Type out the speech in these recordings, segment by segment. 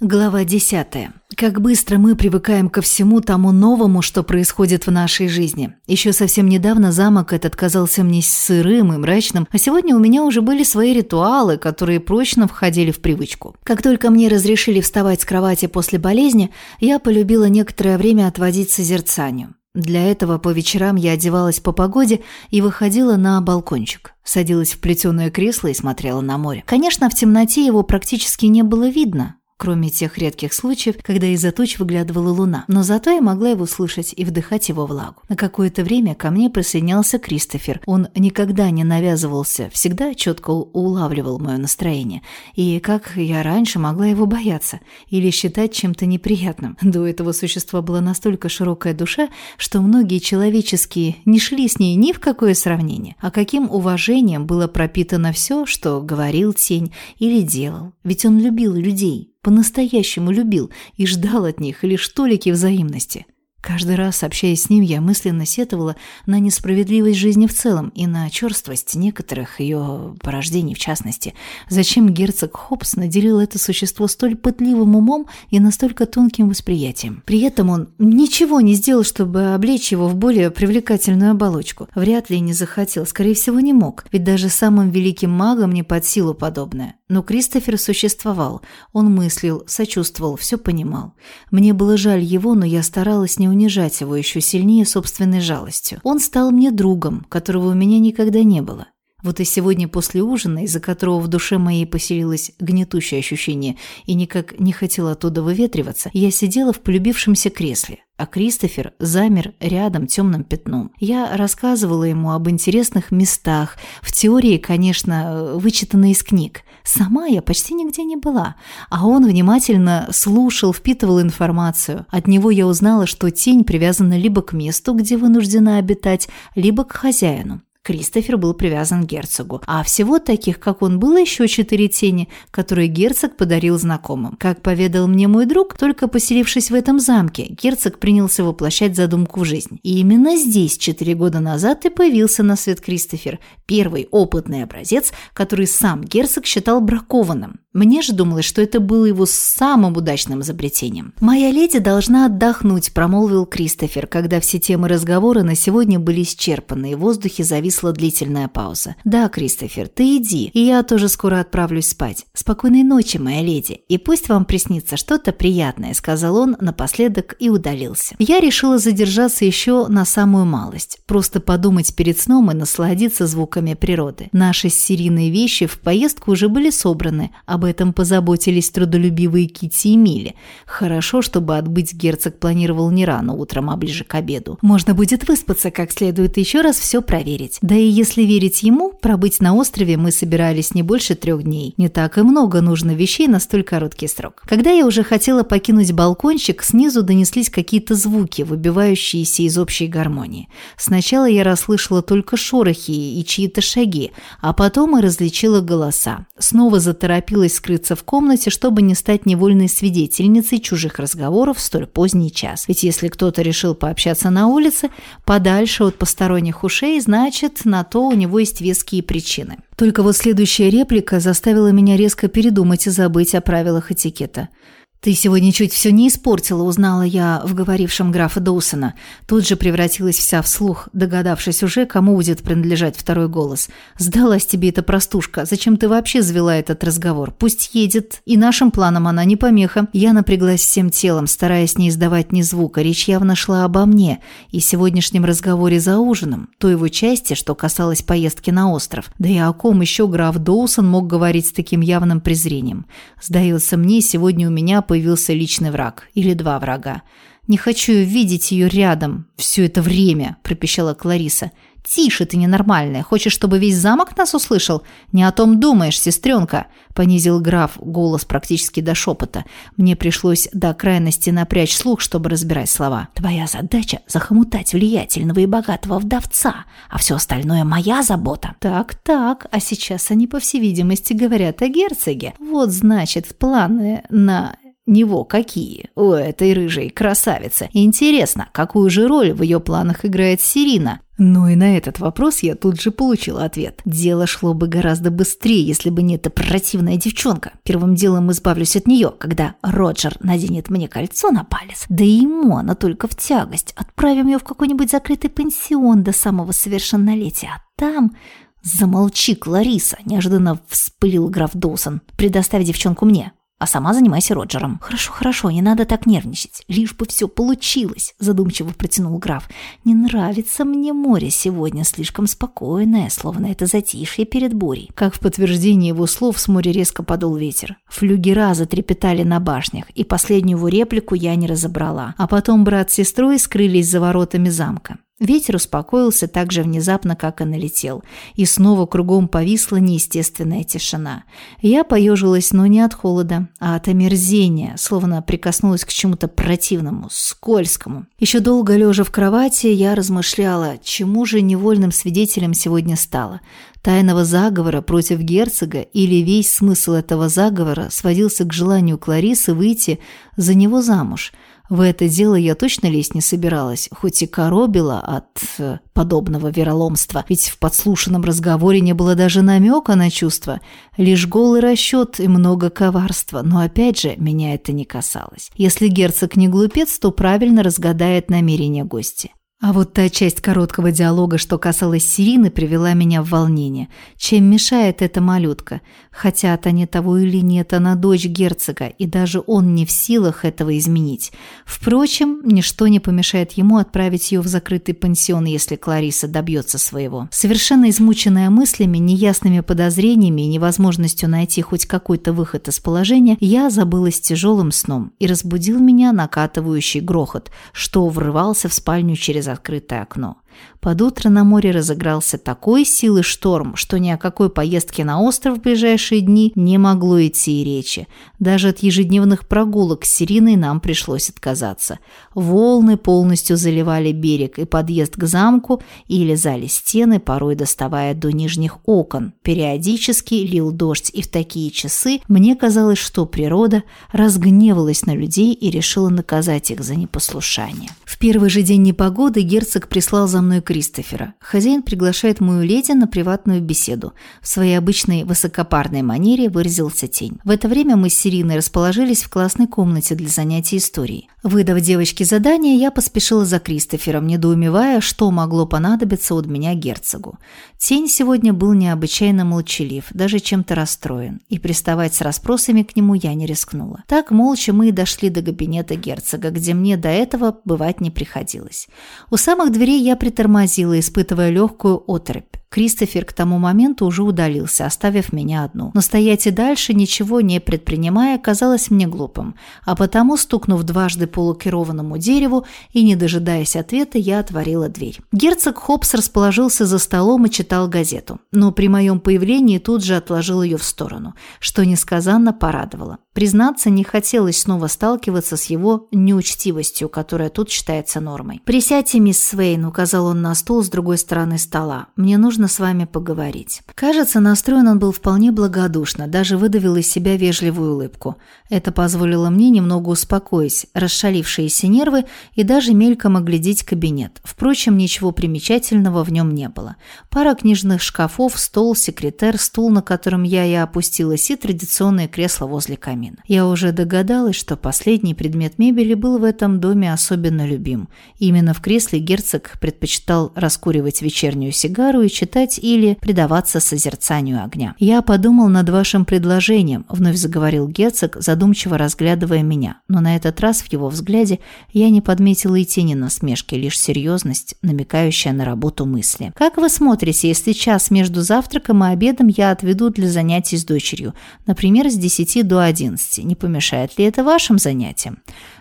Глава 10. Как быстро мы привыкаем ко всему тому новому, что происходит в нашей жизни. Еще совсем недавно замок этот казался мне сырым и мрачным, а сегодня у меня уже были свои ритуалы, которые прочно входили в привычку. Как только мне разрешили вставать с кровати после болезни, я полюбила некоторое время отводить созерцанию. Для этого по вечерам я одевалась по погоде и выходила на балкончик. Садилась в плетеное кресло и смотрела на море. Конечно, в темноте его практически не было видно, кроме тех редких случаев, когда из-за туч выглядывала луна. Но зато я могла его слышать и вдыхать его влагу. На какое-то время ко мне присоединялся Кристофер. Он никогда не навязывался, всегда четко улавливал мое настроение. И как я раньше могла его бояться или считать чем-то неприятным. До этого существа была настолько широкая душа, что многие человеческие не шли с ней ни в какое сравнение. А каким уважением было пропитано все, что говорил тень или делал. Ведь он любил людей по-настоящему любил и ждал от них лишь толики взаимности – Каждый раз, общаясь с ним, я мысленно сетовала на несправедливость жизни в целом и на черствость некоторых ее порождений в частности. Зачем герцог Хопс наделил это существо столь пытливым умом и настолько тонким восприятием? При этом он ничего не сделал, чтобы облечь его в более привлекательную оболочку. Вряд ли не захотел, скорее всего, не мог, ведь даже самым великим магам не под силу подобное. Но Кристофер существовал, он мыслил, сочувствовал, все понимал. Мне было жаль его, но я старалась не унижать его еще сильнее собственной жалостью. Он стал мне другом, которого у меня никогда не было. Вот и сегодня после ужина, из-за которого в душе моей поселилось гнетущее ощущение и никак не хотела оттуда выветриваться, я сидела в полюбившемся кресле, а Кристофер замер рядом темным пятном. Я рассказывала ему об интересных местах, в теории, конечно, вычитанной из книг. Сама я почти нигде не была, а он внимательно слушал, впитывал информацию. От него я узнала, что тень привязана либо к месту, где вынуждена обитать, либо к хозяину. Кристофер был привязан к герцогу, а всего таких, как он, было еще четыре тени, которые герцог подарил знакомым. Как поведал мне мой друг, только поселившись в этом замке, герцог принялся воплощать задумку в жизнь. И именно здесь четыре года назад и появился на свет Кристофер, первый опытный образец, который сам герцог считал бракованным. Мне же думалось, что это было его самым удачным изобретением. «Моя леди должна отдохнуть», – промолвил Кристофер, когда все темы разговора на сегодня были исчерпаны, и в воздухе зависла длительная пауза. «Да, Кристофер, ты иди, и я тоже скоро отправлюсь спать. Спокойной ночи, моя леди, и пусть вам приснится что-то приятное», – сказал он напоследок и удалился. Я решила задержаться еще на самую малость, просто подумать перед сном и насладиться звуками природы. Наши серийные вещи в поездку уже были собраны, об этом позаботились трудолюбивые Кити и Мили. Хорошо, чтобы отбыть герцог планировал не рано утром, а ближе к обеду. Можно будет выспаться как следует еще раз все проверить. Да и если верить ему, пробыть на острове мы собирались не больше трех дней. Не так и много нужно вещей на столь короткий срок. Когда я уже хотела покинуть балкончик, снизу донеслись какие-то звуки, выбивающиеся из общей гармонии. Сначала я расслышала только шорохи и чьи-то шаги, а потом и различила голоса. Снова заторопилась торопилась скрыться в комнате, чтобы не стать невольной свидетельницей чужих разговоров в столь поздний час. Ведь если кто-то решил пообщаться на улице, подальше от посторонних ушей, значит, на то у него есть веские причины. Только вот следующая реплика заставила меня резко передумать и забыть о правилах этикета – «Ты сегодня чуть все не испортила», – узнала я в говорившем графа Доусона. Тут же превратилась вся в слух, догадавшись уже, кому будет принадлежать второй голос. «Сдалась тебе эта простушка. Зачем ты вообще завела этот разговор? Пусть едет. И нашим планам она не помеха». Я напряглась всем телом, стараясь не издавать ни звука. Речь явно шла обо мне и сегодняшнем разговоре за ужином, той его части, что касалось поездки на остров. Да и о ком еще граф Доусон мог говорить с таким явным презрением? Сдается мне, сегодня у меня появился личный враг. Или два врага. «Не хочу видеть ее рядом все это время», – пропищала Клариса. «Тише ты ненормальная. Хочешь, чтобы весь замок нас услышал? Не о том думаешь, сестренка», – понизил граф голос практически до шепота. Мне пришлось до крайности напрячь слух, чтобы разбирать слова. «Твоя задача – захомутать влиятельного и богатого вдовца, а все остальное – моя забота». «Так-так, а сейчас они, по всей видимости, говорят о герцоге. Вот, значит, планы на него какие? У этой рыжей красавицы. Интересно, какую же роль в ее планах играет Сирина? Но и на этот вопрос я тут же получила ответ. Дело шло бы гораздо быстрее, если бы не эта противная девчонка. Первым делом избавлюсь от нее, когда Роджер наденет мне кольцо на палец. Да и ему она только в тягость. Отправим ее в какой-нибудь закрытый пансион до самого совершеннолетия. А там... «Замолчи, Клариса!» – неожиданно вспылил граф Доусон. «Предоставь девчонку мне а сама занимайся Роджером». «Хорошо, хорошо, не надо так нервничать. Лишь бы все получилось», – задумчиво протянул граф. «Не нравится мне море сегодня, слишком спокойное, словно это затишье перед бурей». Как в подтверждение его слов с моря резко подул ветер. Флюгера затрепетали на башнях, и последнюю его реплику я не разобрала. А потом брат с сестрой скрылись за воротами замка. Ветер успокоился так же внезапно, как и налетел, и снова кругом повисла неестественная тишина. Я поежилась, но не от холода, а от омерзения, словно прикоснулась к чему-то противному, скользкому. Еще долго лежа в кровати, я размышляла, чему же невольным свидетелем сегодня стало тайного заговора против герцога или весь смысл этого заговора сводился к желанию Кларисы выйти за него замуж – в это дело я точно лезть не собиралась, хоть и коробила от э, подобного вероломства, ведь в подслушанном разговоре не было даже намека на чувства, лишь голый расчет и много коварства, но опять же меня это не касалось. Если герцог не глупец, то правильно разгадает намерения гостя. А вот та часть короткого диалога, что касалась Сирины, привела меня в волнение. Чем мешает эта малютка? Хотят они того или нет, она дочь герцога, и даже он не в силах этого изменить. Впрочем, ничто не помешает ему отправить ее в закрытый пансион, если Клариса добьется своего. Совершенно измученная мыслями, неясными подозрениями и невозможностью найти хоть какой-то выход из положения, я забылась тяжелым сном и разбудил меня накатывающий грохот, что врывался в спальню через открытое окно. Под утро на море разыгрался такой силы шторм, что ни о какой поездке на остров в ближайшие дни не могло идти и речи. Даже от ежедневных прогулок с Сириной нам пришлось отказаться. Волны полностью заливали берег и подъезд к замку и лизали стены, порой доставая до нижних окон. Периодически лил дождь, и в такие часы мне казалось, что природа разгневалась на людей и решила наказать их за непослушание. В первый же день непогоды герцог прислал за мной Кристофера. Хозяин приглашает мою леди на приватную беседу. В своей обычной высокопарной манере выразился тень. В это время мы с Сириной расположились в классной комнате для занятий историей. Выдав девочке задание, я поспешила за Кристофером, недоумевая, что могло понадобиться от меня герцогу. Тень сегодня был необычайно молчалив, даже чем-то расстроен, и приставать с расспросами к нему я не рискнула. Так молча мы и дошли до кабинета герцога, где мне до этого бывать не приходилось. У самых дверей я притормозила, испытывая легкую отрыбь. Кристофер к тому моменту уже удалился, оставив меня одну. Но стоять и дальше, ничего не предпринимая, казалось мне глупым. А потому, стукнув дважды по лакированному дереву и не дожидаясь ответа, я отворила дверь. Герцог Хопс расположился за столом и читал газету. Но при моем появлении тут же отложил ее в сторону, что несказанно порадовало. Признаться, не хотелось снова сталкиваться с его неучтивостью, которая тут считается нормой. «Присядьте, мисс Свейн», — указал он на стул с другой стороны стола. «Мне нужно с вами поговорить». Кажется, настроен он был вполне благодушно, даже выдавил из себя вежливую улыбку. Это позволило мне немного успокоить расшалившиеся нервы и даже мельком оглядеть кабинет. Впрочем, ничего примечательного в нем не было. Пара книжных шкафов, стол, секретер, стул, на котором я и опустилась, и традиционное кресло возле камина камин. Я уже догадалась, что последний предмет мебели был в этом доме особенно любим. Именно в кресле герцог предпочитал раскуривать вечернюю сигару и читать или предаваться созерцанию огня. «Я подумал над вашим предложением», – вновь заговорил герцог, задумчиво разглядывая меня. Но на этот раз в его взгляде я не подметила и тени насмешки, лишь серьезность, намекающая на работу мысли. «Как вы смотрите, если час между завтраком и обедом я отведу для занятий с дочерью, например, с 10 до 11?» 11. Не помешает ли это вашим занятиям?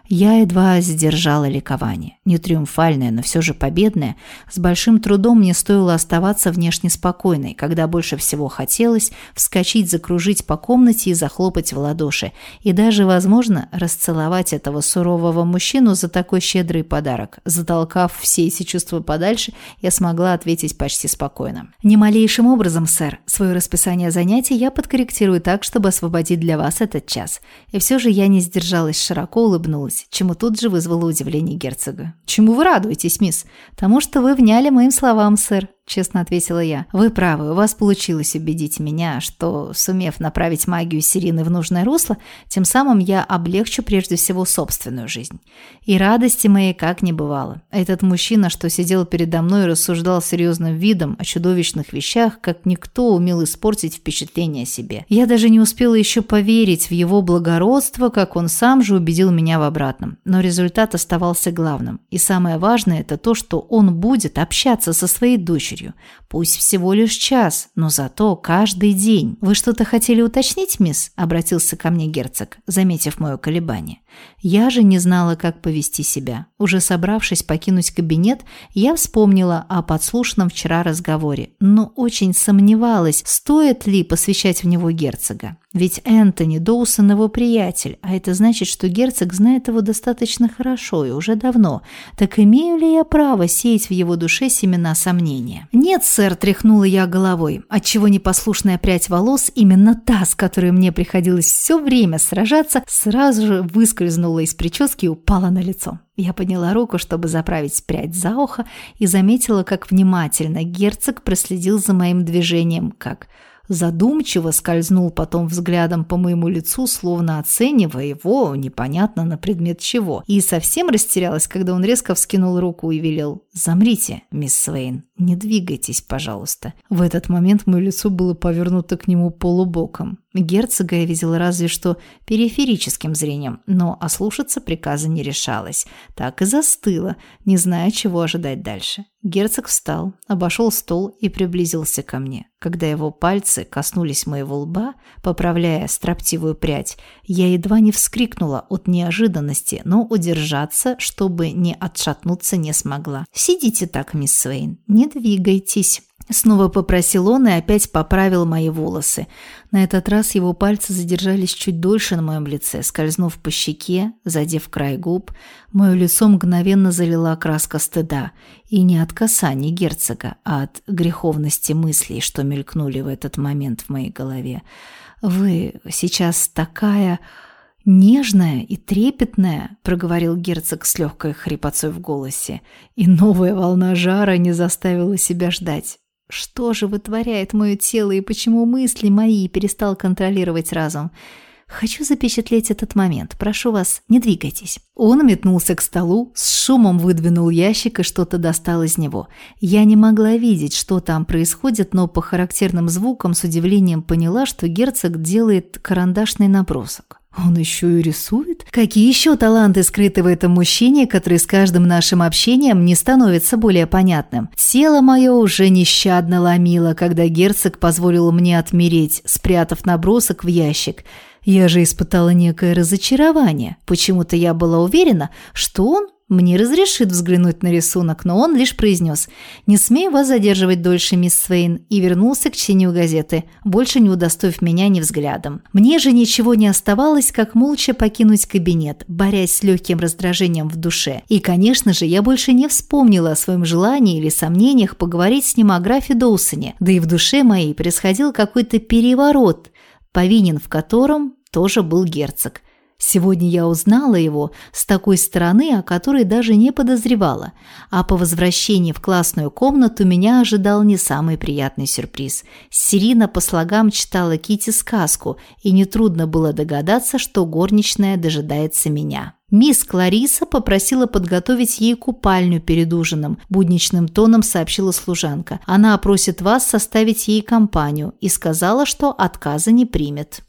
Я едва сдержала ликование. Не триумфальное, но все же победное. С большим трудом мне стоило оставаться внешне спокойной, когда больше всего хотелось вскочить, закружить по комнате и захлопать в ладоши. И даже, возможно, расцеловать этого сурового мужчину за такой щедрый подарок. Затолкав все эти чувства подальше, я смогла ответить почти спокойно. «Ни малейшим образом, сэр. Свое расписание занятий я подкорректирую так, чтобы освободить для вас этот час». И все же я не сдержалась, широко улыбнулась. Улыбнулась, чему тут же вызвало удивление герцога. «Чему вы радуетесь, мисс?» «Тому, что вы вняли моим словам, сэр», честно ответила я. «Вы правы, у вас получилось убедить меня, что, сумев направить магию Сирины в нужное русло, тем самым я облегчу прежде всего собственную жизнь. И радости моей как не бывало. Этот мужчина, что сидел передо мной и рассуждал серьезным видом о чудовищных вещах, как никто умел испортить впечатление о себе. Я даже не успела еще поверить в его благородство, как он сам же убедил меня в обратном. Но результат оставался главным. И самое важное – это то, что он будет общаться со своей дочерью дочерью. Пусть всего лишь час, но зато каждый день. Вы что-то хотели уточнить, мисс? Обратился ко мне герцог, заметив мое колебание. Я же не знала, как повести себя. Уже собравшись покинуть кабинет, я вспомнила о подслушанном вчера разговоре, но очень сомневалась, стоит ли посвящать в него герцога. Ведь Энтони Доусон его приятель, а это значит, что герцог знает его достаточно хорошо и уже давно. Так имею ли я право сеять в его душе семена сомнения? Нет, сэр, тряхнула я головой, отчего непослушная прядь волос, именно та, с которой мне приходилось все время сражаться, сразу же выскользнула из прически и упала на лицо. Я подняла руку, чтобы заправить прядь за ухо, и заметила, как внимательно герцог проследил за моим движением, как задумчиво скользнул потом взглядом по моему лицу, словно оценивая его непонятно на предмет чего, и совсем растерялась, когда он резко вскинул руку и велел «Замрите, мисс Свейн, не двигайтесь, пожалуйста». В этот момент мое лицо было повернуто к нему полубоком. Герцога я видела разве что периферическим зрением, но ослушаться приказа не решалась. Так и застыла, не зная, чего ожидать дальше. Герцог встал, обошел стол и приблизился ко мне. Когда его пальцы коснулись моего лба, поправляя строптивую прядь, я едва не вскрикнула от неожиданности, но удержаться, чтобы не отшатнуться, не смогла. «Сидите так, мисс Свейн, не двигайтесь». Снова попросил он и опять поправил мои волосы. На этот раз его пальцы задержались чуть дольше на моем лице, скользнув по щеке, задев край губ. Мое лицо мгновенно залила краска стыда. И не от касания герцога, а от греховности мыслей, что мелькнули в этот момент в моей голове. «Вы сейчас такая...» «Нежная и трепетная», — проговорил герцог с легкой хрипотцой в голосе, и новая волна жара не заставила себя ждать. Что же вытворяет мое тело и почему мысли мои перестал контролировать разум? Хочу запечатлеть этот момент. Прошу вас, не двигайтесь. Он метнулся к столу, с шумом выдвинул ящик и что-то достал из него. Я не могла видеть, что там происходит, но по характерным звукам с удивлением поняла, что герцог делает карандашный набросок. Он еще и рисует? Какие еще таланты скрыты в этом мужчине, который с каждым нашим общением не становится более понятным? Тело мое уже нещадно ломило, когда герцог позволил мне отмереть, спрятав набросок в ящик. Я же испытала некое разочарование. Почему-то я была уверена, что он мне разрешит взглянуть на рисунок, но он лишь произнес «Не смею вас задерживать дольше, мисс Свейн», и вернулся к чтению газеты, больше не удостоив меня ни взглядом. Мне же ничего не оставалось, как молча покинуть кабинет, борясь с легким раздражением в душе. И, конечно же, я больше не вспомнила о своем желании или сомнениях поговорить с ним о графе Доусоне, да и в душе моей происходил какой-то переворот, повинен в котором тоже был герцог. Сегодня я узнала его с такой стороны, о которой даже не подозревала, а по возвращении в классную комнату меня ожидал не самый приятный сюрприз. Сирина по слогам читала Кити сказку, и нетрудно было догадаться, что горничная дожидается меня. Мисс Клариса попросила подготовить ей купальню перед ужином, будничным тоном сообщила служанка. Она просит вас составить ей компанию и сказала, что отказа не примет.